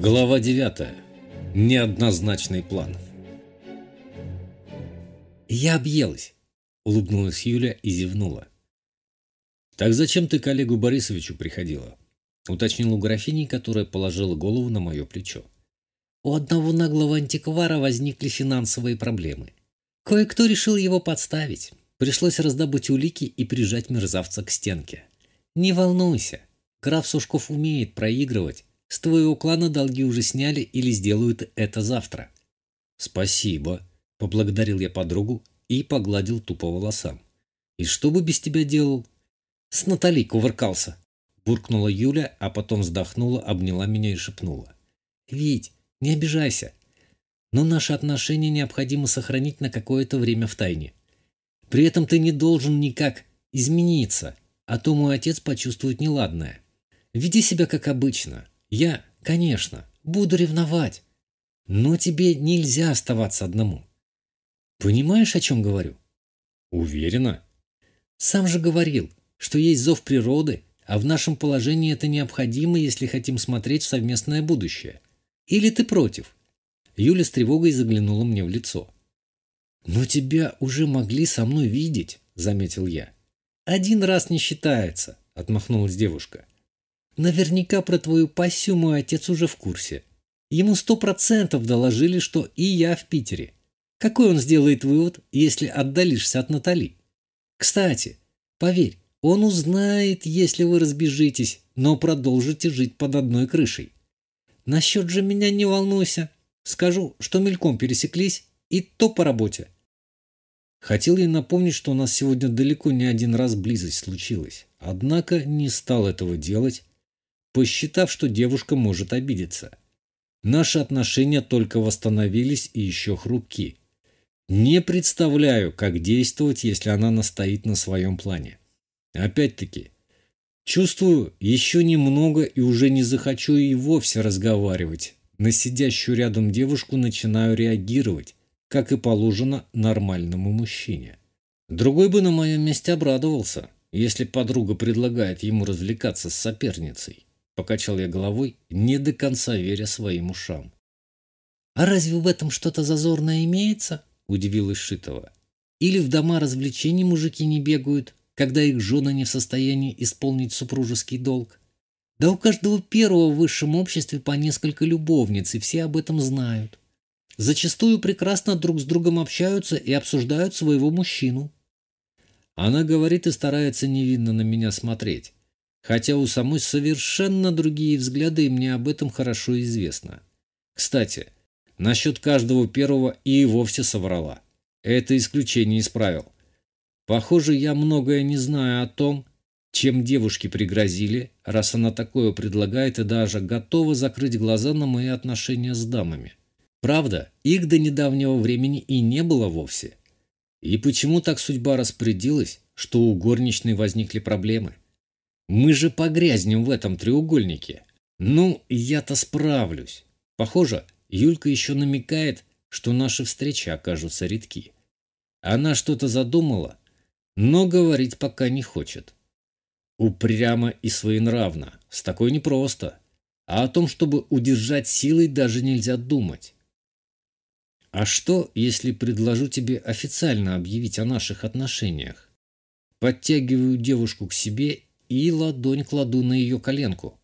Глава 9. Неоднозначный план. «Я объелась», — улыбнулась Юля и зевнула. «Так зачем ты к Олегу Борисовичу приходила?» — уточнил у графини, которая положила голову на мое плечо. «У одного наглого антиквара возникли финансовые проблемы. Кое-кто решил его подставить. Пришлось раздобыть улики и прижать мерзавца к стенке. Не волнуйся, граф Сушков умеет проигрывать с твоего клана долги уже сняли или сделают это завтра. Спасибо, поблагодарил я подругу и погладил тупо волосам. И что бы без тебя делал? С Натали кувыркался. Буркнула Юля, а потом вздохнула, обняла меня и шепнула. Вить, не обижайся. Но наши отношения необходимо сохранить на какое-то время в тайне. При этом ты не должен никак измениться, а то мой отец почувствует неладное. Веди себя как обычно, я, конечно, буду ревновать. Но тебе нельзя оставаться одному. Понимаешь, о чем говорю? Уверена. Сам же говорил, что есть зов природы, а в нашем положении это необходимо, если хотим смотреть в совместное будущее. Или ты против? Юля с тревогой заглянула мне в лицо. «Но тебя уже могли со мной видеть», — заметил я. «Один раз не считается», — отмахнулась девушка. Наверняка про твою пассию мой отец уже в курсе. Ему сто процентов доложили, что и я в Питере. Какой он сделает вывод, если отдалишься от Натали? Кстати, поверь, он узнает, если вы разбежитесь, но продолжите жить под одной крышей. Насчет же меня не волнуйся. Скажу, что мельком пересеклись, и то по работе. Хотел я напомнить, что у нас сегодня далеко не один раз близость случилась. Однако не стал этого делать, посчитав, что девушка может обидеться. Наши отношения только восстановились и еще хрупки. Не представляю, как действовать, если она настоит на своем плане. Опять-таки, чувствую, еще немного и уже не захочу и вовсе разговаривать. На сидящую рядом девушку начинаю реагировать, как и положено нормальному мужчине. Другой бы на моем месте обрадовался, если подруга предлагает ему развлекаться с соперницей. Покачал я головой, не до конца веря своим ушам. «А разве в этом что-то зазорное имеется?» – удивилась Шитова. «Или в дома развлечений мужики не бегают, когда их жены не в состоянии исполнить супружеский долг? Да у каждого первого в высшем обществе по несколько любовниц, и все об этом знают. Зачастую прекрасно друг с другом общаются и обсуждают своего мужчину». Она говорит и старается невинно на меня смотреть хотя у самой совершенно другие взгляды, и мне об этом хорошо известно. Кстати, насчет каждого первого и вовсе соврала. Это исключение из правил. Похоже, я многое не знаю о том, чем девушки пригрозили, раз она такое предлагает и даже готова закрыть глаза на мои отношения с дамами. Правда, их до недавнего времени и не было вовсе. И почему так судьба распорядилась, что у горничной возникли проблемы? Мы же погрязнем в этом треугольнике. Ну, я-то справлюсь. Похоже, Юлька еще намекает, что наши встречи окажутся редки. Она что-то задумала, но говорить пока не хочет. Упрямо и своенравно. С такой непросто. А о том, чтобы удержать силой, даже нельзя думать. А что, если предложу тебе официально объявить о наших отношениях? Подтягиваю девушку к себе и ладонь кладу на ее коленку.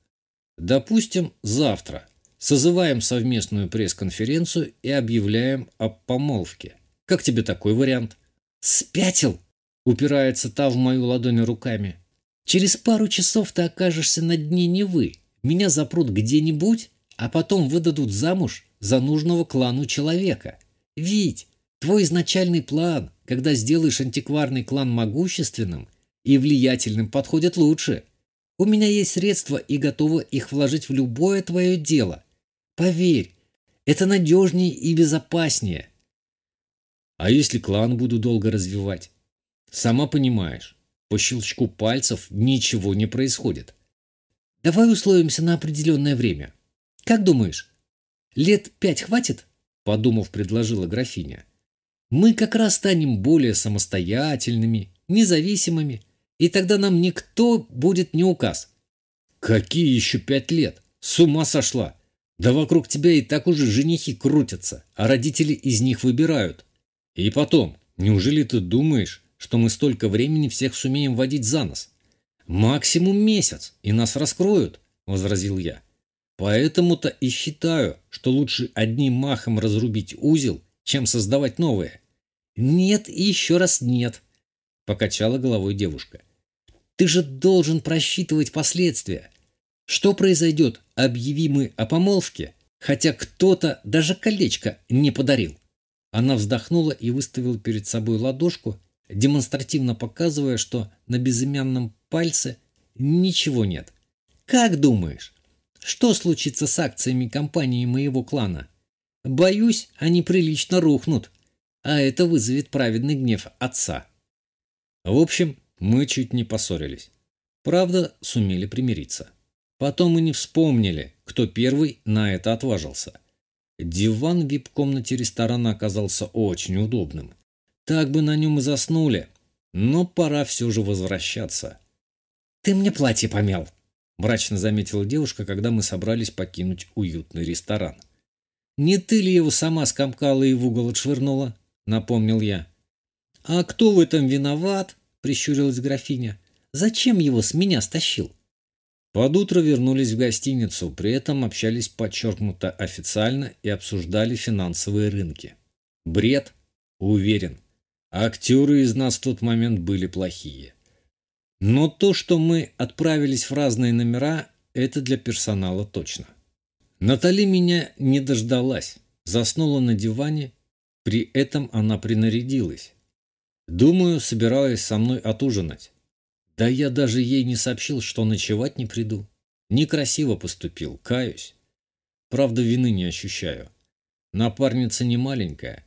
Допустим, завтра. Созываем совместную пресс-конференцию и объявляем о помолвке. Как тебе такой вариант? Спятил? Упирается та в мою ладонь руками. Через пару часов ты окажешься на дне Невы. Меня запрут где-нибудь, а потом выдадут замуж за нужного клану человека. Ведь твой изначальный план, когда сделаешь антикварный клан могущественным – и влиятельным подходят лучше. У меня есть средства и готова их вложить в любое твое дело. Поверь, это надежнее и безопаснее. А если клан буду долго развивать? Сама понимаешь, по щелчку пальцев ничего не происходит. Давай условимся на определенное время. Как думаешь, лет пять хватит? Подумав, предложила графиня. Мы как раз станем более самостоятельными, независимыми, и тогда нам никто будет не указ. Какие еще пять лет? С ума сошла! Да вокруг тебя и так уже женихи крутятся, а родители из них выбирают. И потом, неужели ты думаешь, что мы столько времени всех сумеем водить за нос? Максимум месяц, и нас раскроют, возразил я. Поэтому-то и считаю, что лучше одним махом разрубить узел, чем создавать новое. Нет и еще раз нет, покачала головой девушка. Ты же должен просчитывать последствия. Что произойдет, объяви мы о помолвке, хотя кто-то даже колечко не подарил? Она вздохнула и выставила перед собой ладошку, демонстративно показывая, что на безымянном пальце ничего нет. «Как думаешь, что случится с акциями компании моего клана? Боюсь, они прилично рухнут, а это вызовет праведный гнев отца». В общем, мы чуть не поссорились. Правда, сумели примириться. Потом мы не вспомнили, кто первый на это отважился. Диван в вип-комнате ресторана оказался очень удобным. Так бы на нем и заснули, но пора все же возвращаться. «Ты мне платье помял», – мрачно заметила девушка, когда мы собрались покинуть уютный ресторан. «Не ты ли его сама скомкала и в угол отшвырнула?» – напомнил я. «А кто в этом виноват?» – прищурилась графиня. «Зачем его с меня стащил?» Под утро вернулись в гостиницу, при этом общались подчеркнуто официально и обсуждали финансовые рынки. Бред? Уверен. Актеры из нас в тот момент были плохие. Но то, что мы отправились в разные номера, это для персонала точно. Натали меня не дождалась, заснула на диване, при этом она принарядилась. Думаю, собиралась со мной отужинать. Да я даже ей не сообщил, что ночевать не приду. Некрасиво поступил, каюсь. Правда, вины не ощущаю. Напарница не маленькая.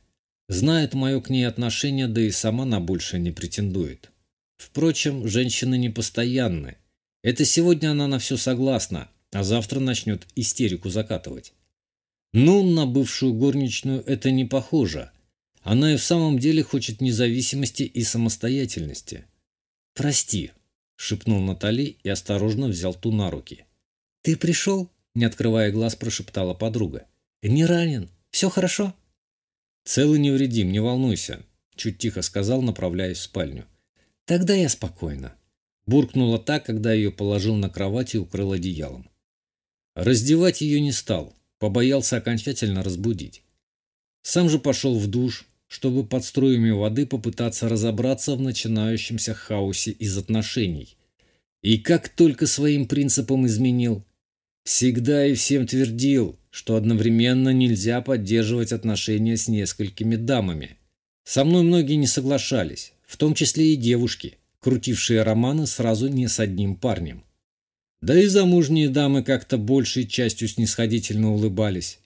Знает мое к ней отношение, да и сама на больше не претендует. Впрочем, женщины непостоянны. Это сегодня она на все согласна, а завтра начнет истерику закатывать. Ну, на бывшую горничную это не похоже. Она и в самом деле хочет независимости и самостоятельности. «Прости», — шепнул Натали и осторожно взял ту на руки. «Ты пришел?» — не открывая глаз, прошептала подруга. «Не ранен? Все хорошо?» «Целый невредим, не волнуйся», — чуть тихо сказал, направляясь в спальню. «Тогда я спокойно», — буркнула так, когда ее положил на кровать и укрыл одеялом. Раздевать ее не стал, побоялся окончательно разбудить. Сам же пошел в душ, чтобы под струями воды попытаться разобраться в начинающемся хаосе из отношений. И как только своим принципам изменил, всегда и всем твердил, что одновременно нельзя поддерживать отношения с несколькими дамами. Со мной многие не соглашались, в том числе и девушки, крутившие романы сразу не с одним парнем. Да и замужние дамы как-то большей частью снисходительно улыбались.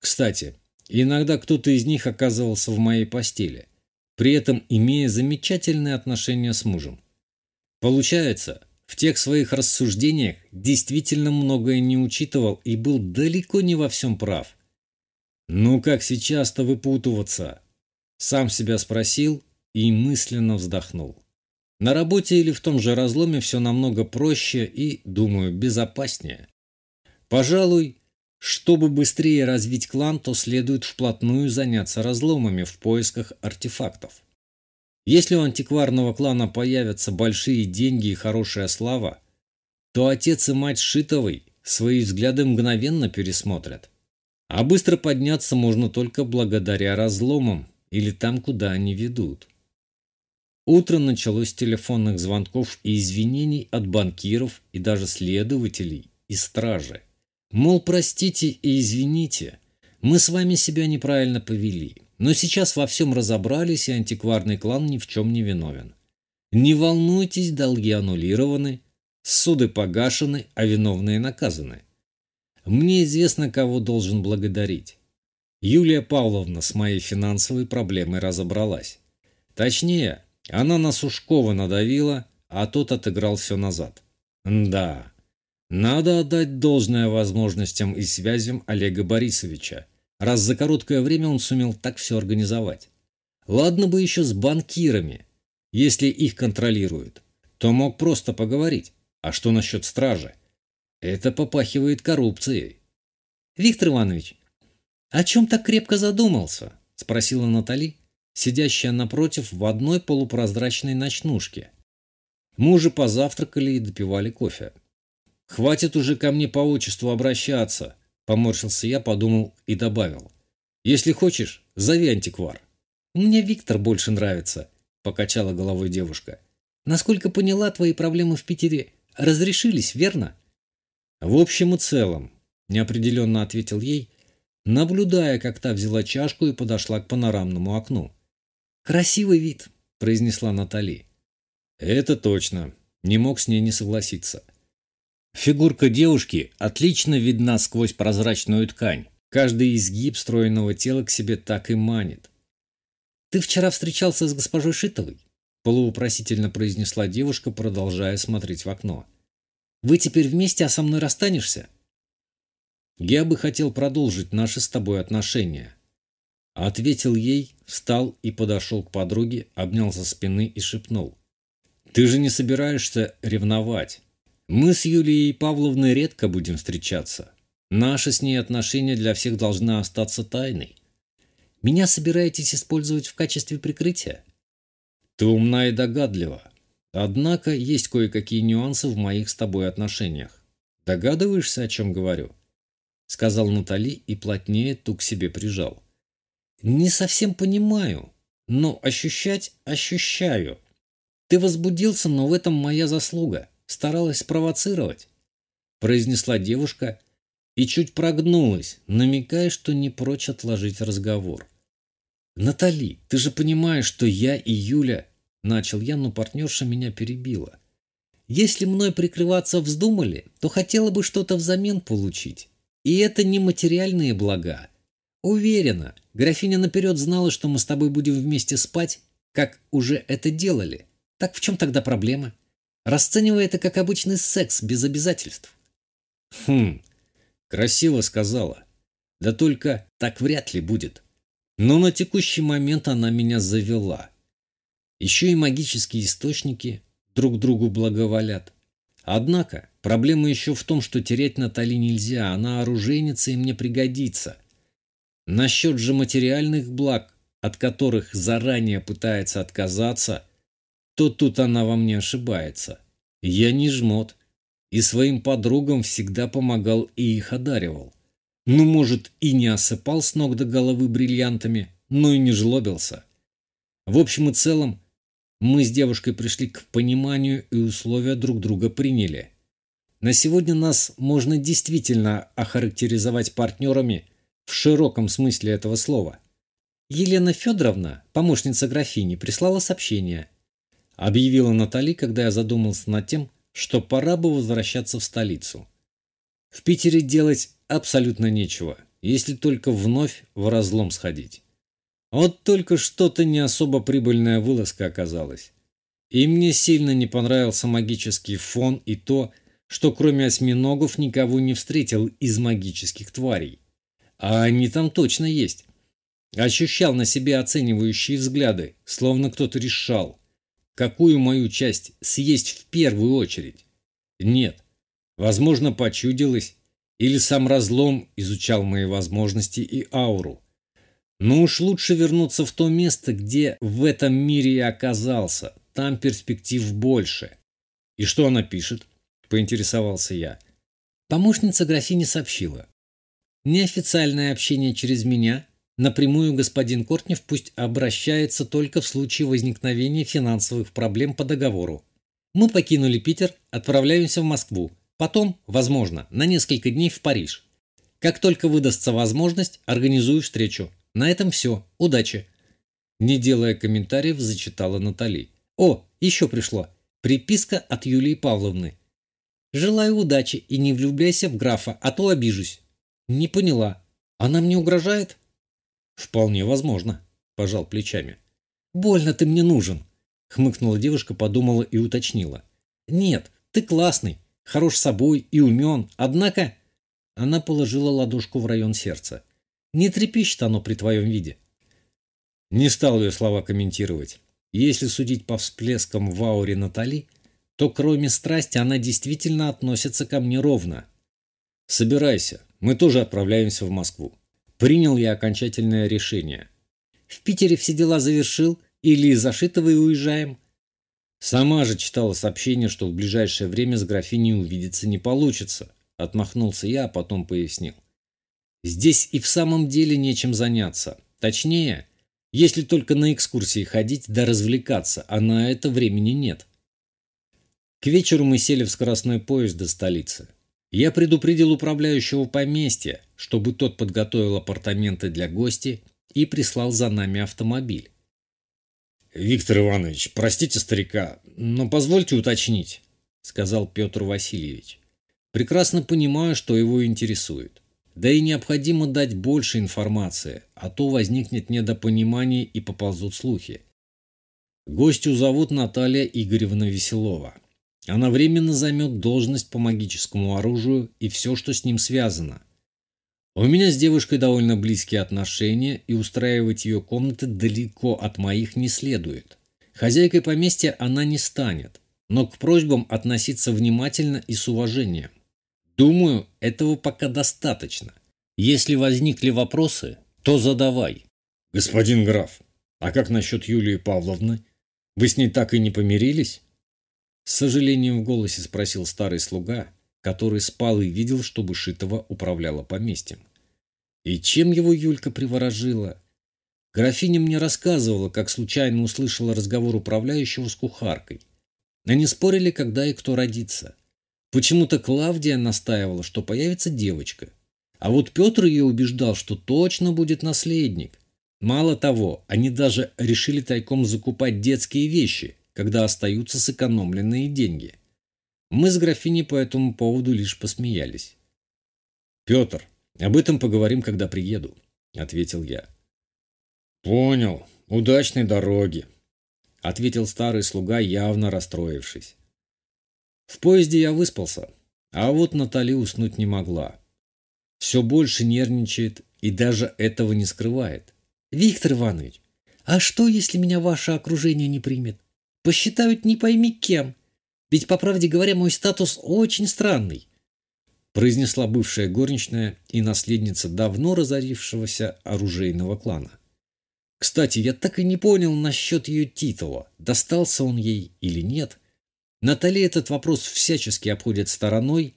Кстати, иногда кто-то из них оказывался в моей постели, при этом имея замечательные отношения с мужем. Получается, в тех своих рассуждениях действительно многое не учитывал и был далеко не во всем прав. «Ну как сейчас-то выпутываться?» Сам себя спросил и мысленно вздохнул. На работе или в том же разломе все намного проще и, думаю, безопаснее. Пожалуй, чтобы быстрее развить клан, то следует вплотную заняться разломами в поисках артефактов. Если у антикварного клана появятся большие деньги и хорошая слава, то отец и мать Шитовой свои взгляды мгновенно пересмотрят. А быстро подняться можно только благодаря разломам или там, куда они ведут. Утро началось с телефонных звонков и извинений от банкиров и даже следователей и стражи. Мол, простите и извините, мы с вами себя неправильно повели, но сейчас во всем разобрались, и антикварный клан ни в чем не виновен. Не волнуйтесь, долги аннулированы, суды погашены, а виновные наказаны. Мне известно, кого должен благодарить. Юлия Павловна с моей финансовой проблемой разобралась. Точнее, она на Сушкова надавила, а тот отыграл все назад. Да, надо отдать должное возможностям и связям Олега Борисовича, раз за короткое время он сумел так все организовать. Ладно бы еще с банкирами. Если их контролируют, то мог просто поговорить. А что насчет стражи? Это попахивает коррупцией. Виктор Иванович, о чем так крепко задумался? Спросила Натали, сидящая напротив в одной полупрозрачной ночнушке. Мы уже позавтракали и допивали кофе. «Хватит уже ко мне по отчеству обращаться», — поморщился я, подумал и добавил. «Если хочешь, зови антиквар». «Мне Виктор больше нравится», — покачала головой девушка. «Насколько поняла, твои проблемы в Питере разрешились, верно?» «В общем и целом», — неопределенно ответил ей, наблюдая, как та взяла чашку и подошла к панорамному окну. «Красивый вид», — произнесла Натали. «Это точно», — не мог с ней не согласиться. Фигурка девушки отлично видна сквозь прозрачную ткань. Каждый изгиб стройного тела к себе так и манит. «Ты вчера встречался с госпожой Шитовой?» полувопросительно произнесла девушка, продолжая смотреть в окно. «Вы теперь вместе, а со мной расстанешься?» «Я бы хотел продолжить наши с тобой отношения». Ответил ей, встал и подошел к подруге, обнял со спины и шепнул. «Ты же не собираешься ревновать?» Мы с Юлией Павловной редко будем встречаться. Наши с ней отношения для всех должны остаться тайной. Меня собираетесь использовать в качестве прикрытия? Ты умна и догадлива. Однако есть кое-какие нюансы в моих с тобой отношениях. Догадываешься, о чем говорю? Сказал Натали и плотнее ту к себе прижал. Не совсем понимаю, но ощущать ощущаю. Ты возбудился, но в этом моя заслуга старалась спровоцировать», – произнесла девушка и чуть прогнулась, намекая, что не прочь отложить разговор. «Натали, ты же понимаешь, что я и Юля...» – начал я, но партнерша меня перебила. «Если мной прикрываться вздумали, то хотела бы что-то взамен получить. И это не материальные блага. Уверена, графиня наперед знала, что мы с тобой будем вместе спать, как уже это делали. Так в чем тогда проблема?» Расценивая это как обычный секс без обязательств. Хм, красиво сказала. Да только так вряд ли будет. Но на текущий момент она меня завела. Еще и магические источники друг другу благоволят. Однако проблема еще в том, что терять Натали нельзя, она оружейница и мне пригодится. Насчет же материальных благ, от которых заранее пытается отказаться, то тут она во мне ошибается. Я не жмот, и своим подругам всегда помогал и их одаривал. Ну, может, и не осыпал с ног до головы бриллиантами, но и не жлобился. В общем и целом, мы с девушкой пришли к пониманию и условия друг друга приняли. На сегодня нас можно действительно охарактеризовать партнерами в широком смысле этого слова. Елена Федоровна, помощница графини, прислала сообщение – объявила Натали, когда я задумался над тем, что пора бы возвращаться в столицу. В Питере делать абсолютно нечего, если только вновь в разлом сходить. Вот только что-то не особо прибыльная вылазка оказалась. И мне сильно не понравился магический фон и то, что кроме осьминогов никого не встретил из магических тварей. А они там точно есть. Ощущал на себе оценивающие взгляды, словно кто-то решал, какую мою часть съесть в первую очередь? Нет. Возможно, почудилось, или сам разлом изучал мои возможности и ауру. Но уж лучше вернуться в то место, где в этом мире я оказался. Там перспектив больше. И что она пишет? Поинтересовался я. Помощница графини сообщила. Неофициальное общение через меня Напрямую господин Кортнев пусть обращается только в случае возникновения финансовых проблем по договору. Мы покинули Питер, отправляемся в Москву. Потом, возможно, на несколько дней в Париж. Как только выдастся возможность, организую встречу. На этом все. Удачи. Не делая комментариев, зачитала Натали. О, еще пришло. Приписка от Юлии Павловны. Желаю удачи и не влюбляйся в графа, а то обижусь. Не поняла. Она мне угрожает? «Вполне возможно», – пожал плечами. «Больно ты мне нужен», – хмыкнула девушка, подумала и уточнила. «Нет, ты классный, хорош собой и умен, однако...» Она положила ладошку в район сердца. «Не трепещет оно при твоем виде». Не стал ее слова комментировать. Если судить по всплескам в ауре Натали, то кроме страсти она действительно относится ко мне ровно. «Собирайся, мы тоже отправляемся в Москву. Принял я окончательное решение. В Питере все дела завершил или из Ашитова и уезжаем? Сама же читала сообщение, что в ближайшее время с графиней увидеться не получится. Отмахнулся я, а потом пояснил. Здесь и в самом деле нечем заняться. Точнее, если только на экскурсии ходить да развлекаться, а на это времени нет. К вечеру мы сели в скоростной поезд до столицы. Я предупредил управляющего поместья, чтобы тот подготовил апартаменты для гостей и прислал за нами автомобиль. «Виктор Иванович, простите старика, но позвольте уточнить», — сказал Петр Васильевич. «Прекрасно понимаю, что его интересует. Да и необходимо дать больше информации, а то возникнет недопонимание и поползут слухи. Гостю зовут Наталья Игоревна Веселова. Она временно займет должность по магическому оружию и все, что с ним связано. У меня с девушкой довольно близкие отношения, и устраивать ее комнаты далеко от моих не следует. Хозяйкой поместья она не станет, но к просьбам относиться внимательно и с уважением. Думаю, этого пока достаточно. Если возникли вопросы, то задавай. Господин граф, а как насчет Юлии Павловны? Вы с ней так и не помирились? С сожалением в голосе спросил старый слуга, который спал и видел, что Бышитова управляла поместьем. И чем его Юлька приворожила? Графиня мне рассказывала, как случайно услышала разговор управляющего с кухаркой. Они спорили, когда и кто родится. Почему-то Клавдия настаивала, что появится девочка. А вот Петр ее убеждал, что точно будет наследник. Мало того, они даже решили тайком закупать детские вещи, когда остаются сэкономленные деньги. Мы с графиней по этому поводу лишь посмеялись. «Петр, об этом поговорим, когда приеду», — ответил я. «Понял. Удачной дороги», — ответил старый слуга, явно расстроившись. В поезде я выспался, а вот Натали уснуть не могла. Все больше нервничает и даже этого не скрывает. «Виктор Иванович, а что, если меня ваше окружение не примет? Посчитают не пойми кем. Ведь, по правде говоря, мой статус очень странный произнесла бывшая горничная и наследница давно разорившегося оружейного клана. Кстати, я так и не понял насчет ее титула, достался он ей или нет. Натали этот вопрос всячески обходит стороной,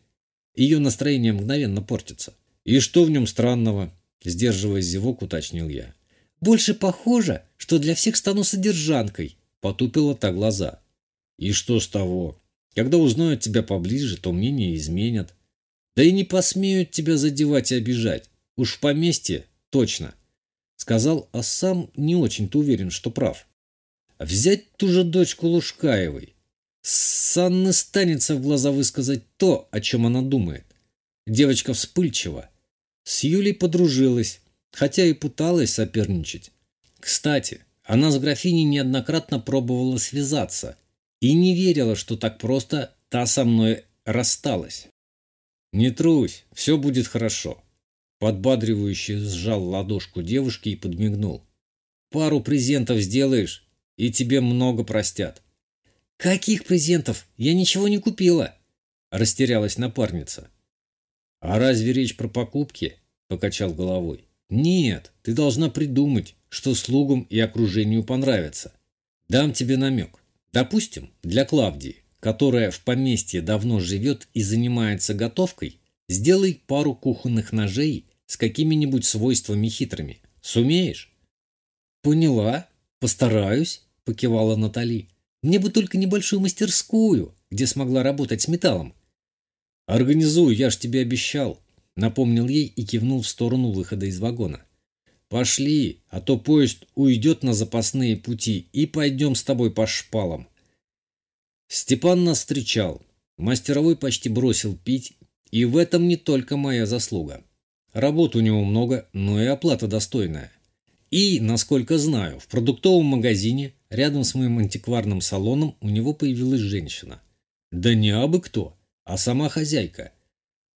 ее настроение мгновенно портится. «И что в нем странного?» – сдерживая зевок, уточнил я. «Больше похоже, что для всех стану содержанкой», – потупила та глаза. «И что с того? Когда узнают тебя поближе, то мнение изменят. Да и не посмеют тебя задевать и обижать. Уж в поместье точно. Сказал, а сам не очень-то уверен, что прав. Взять ту же дочку Лужкаевой. С Анны станется в глаза высказать то, о чем она думает. Девочка вспыльчива. С Юлей подружилась, хотя и пыталась соперничать. Кстати, она с графиней неоднократно пробовала связаться и не верила, что так просто та со мной рассталась. «Не трусь, все будет хорошо», – подбадривающе сжал ладошку девушки и подмигнул. «Пару презентов сделаешь, и тебе много простят». «Каких презентов? Я ничего не купила», – растерялась напарница. «А разве речь про покупки?» – покачал головой. «Нет, ты должна придумать, что слугам и окружению понравится. Дам тебе намек. Допустим, для Клавдии которая в поместье давно живет и занимается готовкой, сделай пару кухонных ножей с какими-нибудь свойствами хитрыми. Сумеешь? Поняла. Постараюсь, покивала Натали. Мне бы только небольшую мастерскую, где смогла работать с металлом. Организую, я ж тебе обещал, напомнил ей и кивнул в сторону выхода из вагона. Пошли, а то поезд уйдет на запасные пути и пойдем с тобой по шпалам. Степан нас встречал. Мастеровой почти бросил пить, и в этом не только моя заслуга. Работ у него много, но и оплата достойная. И, насколько знаю, в продуктовом магазине рядом с моим антикварным салоном у него появилась женщина. Да не абы кто, а сама хозяйка.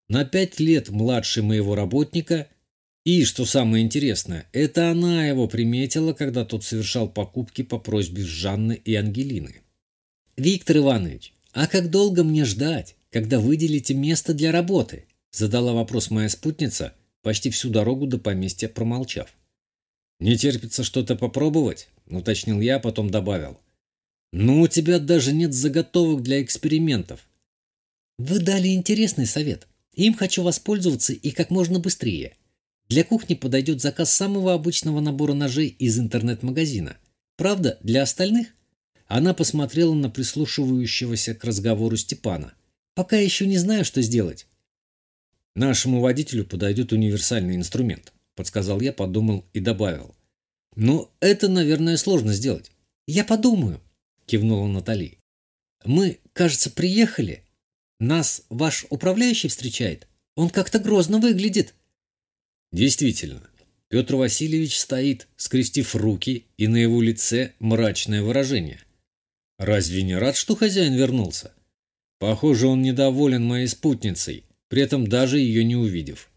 На пять лет младше моего работника и, что самое интересное, это она его приметила, когда тот совершал покупки по просьбе Жанны и Ангелины. «Виктор Иванович, а как долго мне ждать, когда выделите место для работы?» – Задала вопрос моя спутница, почти всю дорогу до поместья промолчав. «Не терпится что-то попробовать?» – уточнил я, потом добавил. «Ну, у тебя даже нет заготовок для экспериментов». «Вы дали интересный совет. Им хочу воспользоваться и как можно быстрее. Для кухни подойдет заказ самого обычного набора ножей из интернет-магазина. Правда, для остальных?» Она посмотрела на прислушивающегося к разговору Степана. «Пока еще не знаю, что сделать». «Нашему водителю подойдет универсальный инструмент», — подсказал я, подумал и добавил. «Но это, наверное, сложно сделать». «Я подумаю», — кивнула Натали. «Мы, кажется, приехали. Нас ваш управляющий встречает. Он как-то грозно выглядит». Действительно, Петр Васильевич стоит, скрестив руки, и на его лице мрачное выражение. Разве не рад, что хозяин вернулся? Похоже, он недоволен моей спутницей, при этом даже ее не увидев.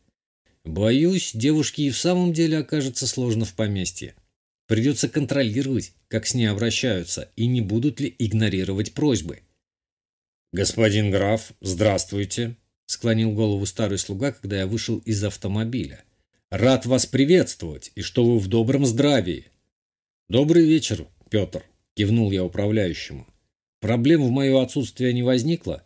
Боюсь, девушке и в самом деле окажется сложно в поместье. Придется контролировать, как с ней обращаются, и не будут ли игнорировать просьбы. «Господин граф, здравствуйте!» — склонил голову старый слуга, когда я вышел из автомобиля. «Рад вас приветствовать, и что вы в добром здравии!» «Добрый вечер, Петр!» кивнул я управляющему. Проблем в мое отсутствие не возникло?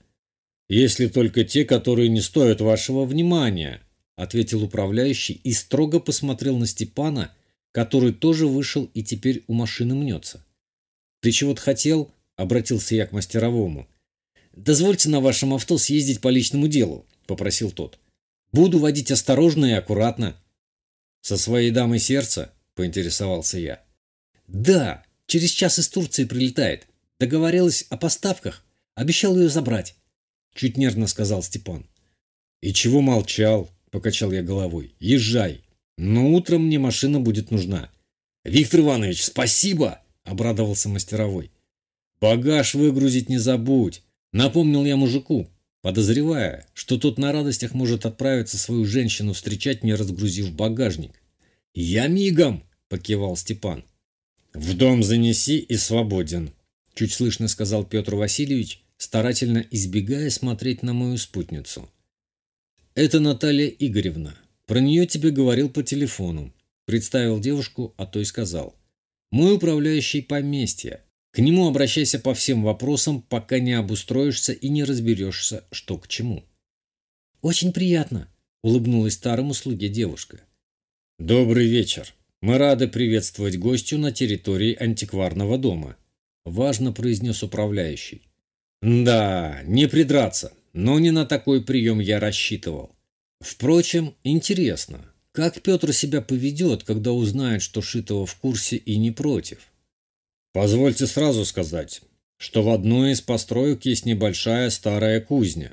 Если только те, которые не стоят вашего внимания, ответил управляющий и строго посмотрел на Степана, который тоже вышел и теперь у машины мнется. Ты чего-то хотел? Обратился я к мастеровому. «Дозвольте на вашем авто съездить по личному делу», — попросил тот. «Буду водить осторожно и аккуратно». «Со своей дамой сердца?» — поинтересовался я. «Да, Через час из Турции прилетает. Договорилась о поставках. Обещал ее забрать. Чуть нервно сказал Степан. И чего молчал? Покачал я головой. Езжай. Но утром мне машина будет нужна. Виктор Иванович, спасибо! Обрадовался мастеровой. Багаж выгрузить не забудь. Напомнил я мужику, подозревая, что тот на радостях может отправиться свою женщину встречать, не разгрузив багажник. «Я мигом!» – покивал Степан. «В дом занеси и свободен», – чуть слышно сказал Петр Васильевич, старательно избегая смотреть на мою спутницу. «Это Наталья Игоревна. Про нее тебе говорил по телефону», – представил девушку, а то и сказал. «Мой управляющий поместья. К нему обращайся по всем вопросам, пока не обустроишься и не разберешься, что к чему». «Очень приятно», – улыбнулась старому слуге девушка. «Добрый вечер», «Мы рады приветствовать гостю на территории антикварного дома», – важно произнес управляющий. «Да, не придраться, но не на такой прием я рассчитывал. Впрочем, интересно, как Петр себя поведет, когда узнает, что Шитова в курсе и не против? Позвольте сразу сказать, что в одной из построек есть небольшая старая кузня.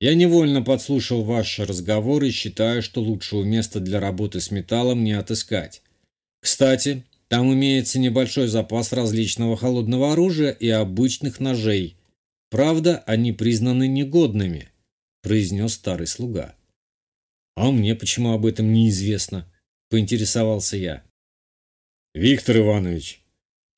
Я невольно подслушал ваш разговор и считаю, что лучшего места для работы с металлом не отыскать. Кстати, там имеется небольшой запас различного холодного оружия и обычных ножей. Правда, они признаны негодными, произнес старый слуга. А мне почему об этом неизвестно? Поинтересовался я. Виктор Иванович,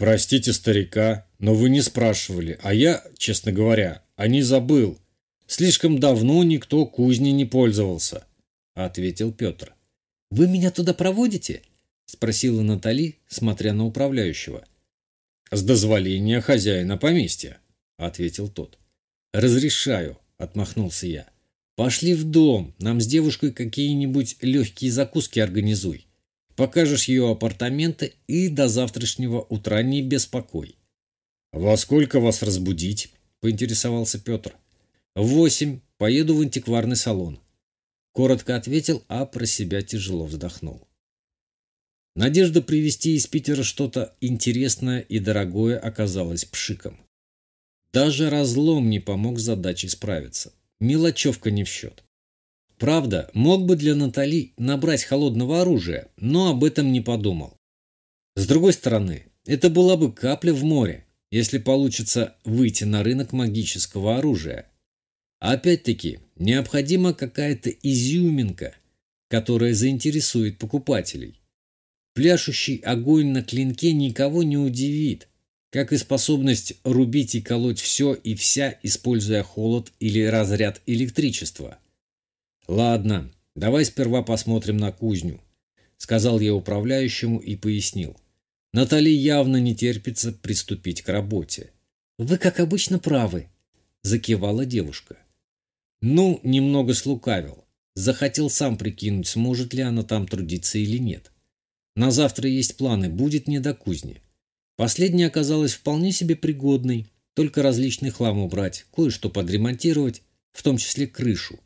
простите старика, но вы не спрашивали, а я, честно говоря, о ней забыл. Слишком давно никто кузней не пользовался, ответил Петр. Вы меня туда проводите? Спросила Натали, смотря на управляющего. С дозволения хозяина поместья, ответил тот. Разрешаю, отмахнулся я. Пошли в дом, нам с девушкой какие-нибудь легкие закуски организуй. Покажешь ее апартаменты и до завтрашнего утра не беспокой. «Во сколько вас разбудить?» – поинтересовался Петр. Восемь поеду в антикварный салон. Коротко ответил, а про себя тяжело вздохнул. Надежда привезти из Питера что-то интересное и дорогое оказалась пшиком. Даже разлом не помог с справиться. Мелочевка не в счет. Правда, мог бы для Натали набрать холодного оружия, но об этом не подумал. С другой стороны, это была бы капля в море, если получится выйти на рынок магического оружия – Опять-таки, необходима какая-то изюминка, которая заинтересует покупателей. Пляшущий огонь на клинке никого не удивит, как и способность рубить и колоть все и вся, используя холод или разряд электричества. Ладно, давай сперва посмотрим на кузню, сказал я управляющему и пояснил. Натали явно не терпится приступить к работе. Вы, как обычно, правы, закивала девушка. Ну, немного слукавил. Захотел сам прикинуть, сможет ли она там трудиться или нет. На завтра есть планы, будет не до кузни. Последняя оказалась вполне себе пригодной, только различный хлам убрать, кое-что подремонтировать, в том числе крышу.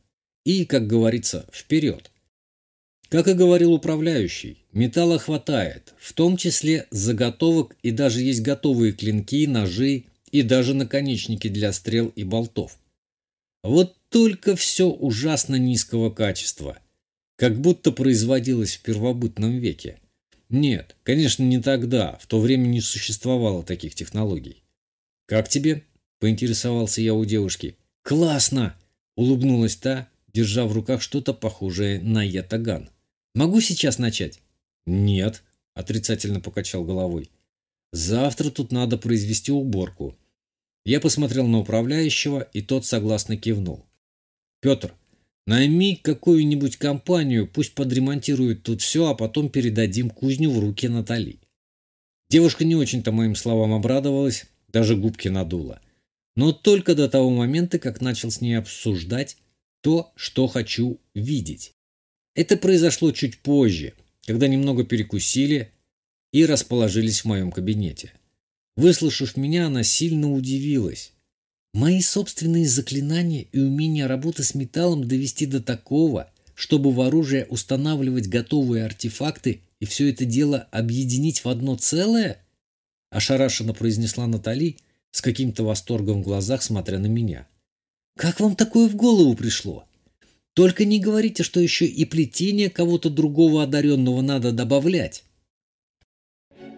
И, как говорится, вперед. Как и говорил управляющий, металла хватает, в том числе заготовок и даже есть готовые клинки, ножи и даже наконечники для стрел и болтов. Вот только все ужасно низкого качества, как будто производилось в первобытном веке. Нет, конечно, не тогда, в то время не существовало таких технологий. «Как тебе?» – поинтересовался я у девушки. «Классно!» – улыбнулась та, держа в руках что-то похожее на ятаган. «Могу сейчас начать?» «Нет», – отрицательно покачал головой. «Завтра тут надо произвести уборку». Я посмотрел на управляющего, и тот согласно кивнул. «Петр, найми какую-нибудь компанию, пусть подремонтирует тут все, а потом передадим кузню в руки Натали». Девушка не очень-то моим словам обрадовалась, даже губки надула. Но только до того момента, как начал с ней обсуждать то, что хочу видеть. Это произошло чуть позже, когда немного перекусили и расположились в моем кабинете. Выслушав меня, она сильно удивилась. Мои собственные заклинания и умение работы с металлом довести до такого, чтобы в оружие устанавливать готовые артефакты и все это дело объединить в одно целое? Ошарашенно произнесла Натали с каким-то восторгом в глазах, смотря на меня. «Как вам такое в голову пришло? Только не говорите, что еще и плетение кого-то другого одаренного надо добавлять».